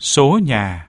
số nhà.